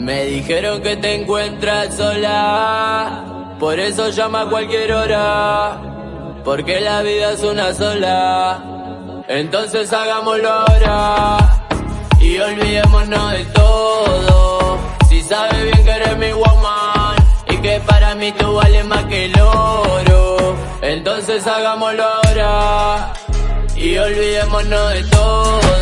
Me dijeron que te encuentras sola, por eso llama a cualquier hora, porque la vida es una sola. Entonces hagámoslo ahora y olvidémonos de todo. Si sabes bien que eres mi woman y que para mí tú vales más que el oro, entonces hagámoslo ahora y olvidémonos de todo.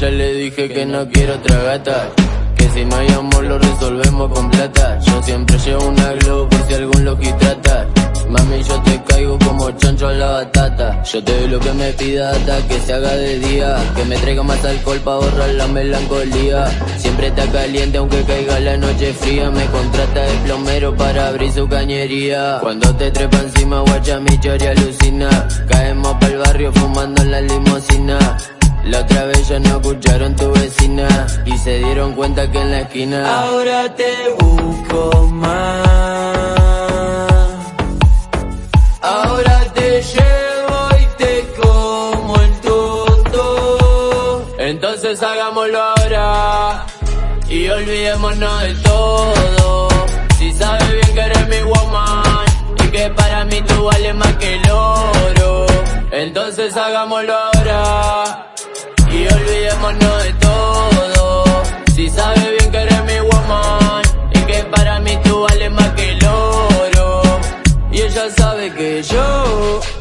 Yo a ella le dije que no quiero otra gata. Que si no hay amor lo resolvemos con plata. Yo siempre llevo una globo por si algún loqui trata. Mami, yo te caigo como chancho a la batata. Yo te doy lo que me pida hasta que se haga de día. Que me traiga más alcohol pa' borrar la melancolía. Siempre está caliente aunque caiga la noche fría. Me contrata de plomero para abrir su cañería. Cuando te trepa encima, guacha mi chori alucina. Se dieron cuenta que en la esquina ahora te busco más. Ahora te llevo y te como el tonto. Entonces hagámoslo ahora y olvidémonos de todo. Si sabes bien que eres mi woman y que para mí tú vales más que el oro. Entonces hagámoslo ahora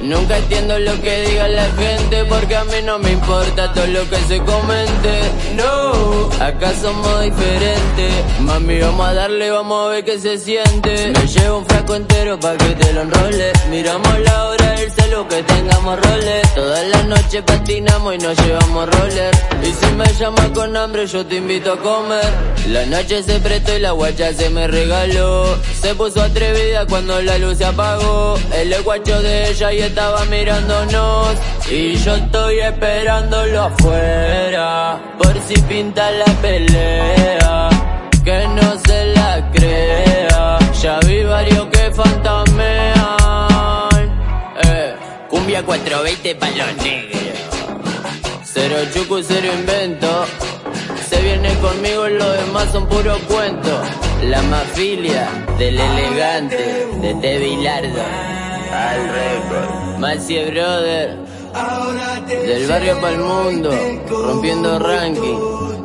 nunca entiendo lo que diga la gente porque a mí no me importa todo lo que se comente. Acá somos diferentes. Mami, vamos a darle, vamos a ver qué se siente. Me llevo un frasco entero pa' que te lo enrole. Miramos la hora del celo que tengamos roles. Todas las noches patinamos y nos llevamos roller. Y si me llamas con hambre, yo te invito a comer. La noche se prestó y la guacha se me regaló. Se puso atrevida cuando la luz se apagó. El guacho de ella y estaba mirándonos. Y yo estoy esperándolo afuera. Por si pinta la pelea. Que no se la crea. Ya vi varios que fantamean. Eh, cumbia 420 pa' los negros. Cero chucu, cero invento. Se viene conmigo y lo demás son puro cuento. La mafilia del elegante, de Bilardo. Al récord. Maxie Brother. Del barrio pa'l mundo, rompiendo ranking.